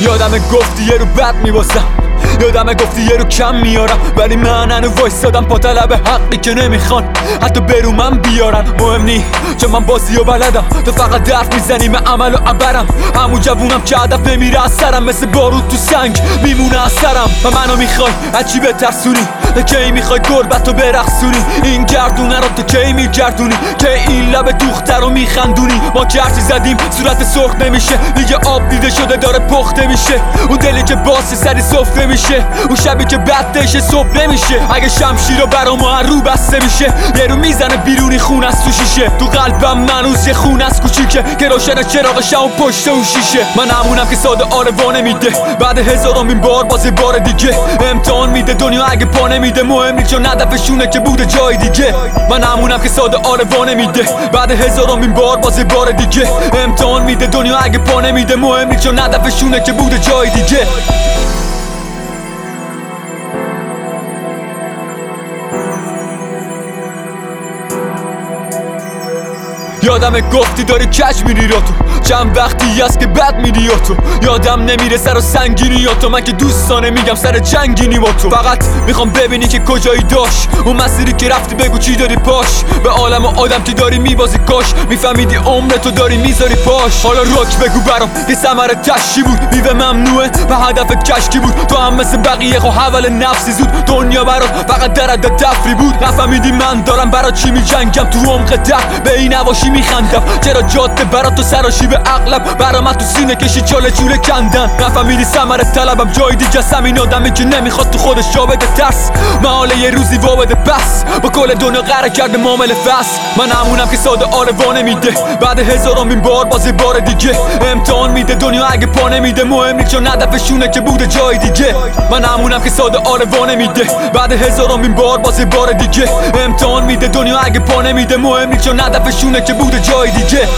یادم گفتی یه رو بد میباسم. یادمه گفتی یه رو کم میارم. ولی من هنو وایستادم پا طلب حقی که نمی‌خوان. حتی برو من بیارن. مهم نی چون من بازی و بلدم. تو فقط درد می‌زنی من عمل و عبرم همون جوونم که هدف نمیره از سرم مثل بارود تو سنگ میمونه از سرم. و منو می‌خوای هرچی بترسونی. تا کی می‌خوای گربت رو برخصونی این گردونه رو تو کی میگردونی؟ که این لب دوخته رو میخندونی؟ ما کرچی زدیم صورت سرخ نمیشه. دیگه آب دیده شده داره پخته میشه. اون دلی که باسی سری صفته میشه اون شبی که بد صبح نمیشه. اگه شمشیر رو برا ما رو بسته میشه. یه رو می‌زنه بیرونی خون از تو شیشه. تو قلبم منوز یه خون از کوچیکه. که روشن چراغ شب پشت اون شیشه. من همونم که ساده آروانه میده بعد هزارمین بار باز بار دیگه. امتحان میده دنیا اگه پا نمیده. مهم نیست چون هدفشونه که بوده جای دیگه. من همونم که ساده آروانه میده بعد هزارمین بار باز بار دیگه. امتحان میده دنیا اگه پا نمیده. مهم نیست چون هدفشونه که بوده جای دیگه. یادم گفتی داری کج میری رو تو. چند وقتی هست که بد میری یا تو. یادم نمیره سر و سنگینی یا تو. من که دوستانه میگم سر جنگینی با تو. فقط می‌خوام ببینی که کجایی داشت. اون مسیری که رفتی بگو چی داری پاش. به عالم و آدم که داری میبازی کاش. میفهمیدی عمر تو داری می‌ذاری پاش. حالا راک بگو برام. که سمر تشی بود؟ میوه ممنوعه. و هدف کشکی بود؟ تو هم مثل بقیه. خو حول نفسی زود. دنیا برات فقط درد تفری بود. نفهمیدی من دارم برات چی میجنگم. تو عمق ده به این نواشی میخندم. چرا جاده برات تو سراشی به عقلم؟ برا من تو سینه کشی چاله چوله کندن. نفهمیدی سمر طلبم. جای دیگه همین آدمی که نمی‌خواد تو خودش جا بده. ترس. محاله یه روزی وا بده بس. با کل دنیا قرار کرده معامله فس. من همونم که ساده آروانه میده بعد هزارمین بار بازی بار دیگه. امتحان میده. دنیا اگه پا نمیده. مهم نیست چون هدفشونه که بوده جای دیگه. من همونم که ساده آروانه میده بعد هزارمین بار بازی بار دیگه. امتحان میده. دنیا اگه پا نمیده. مهم نیست چون هدفشونه که بوده جای دیگه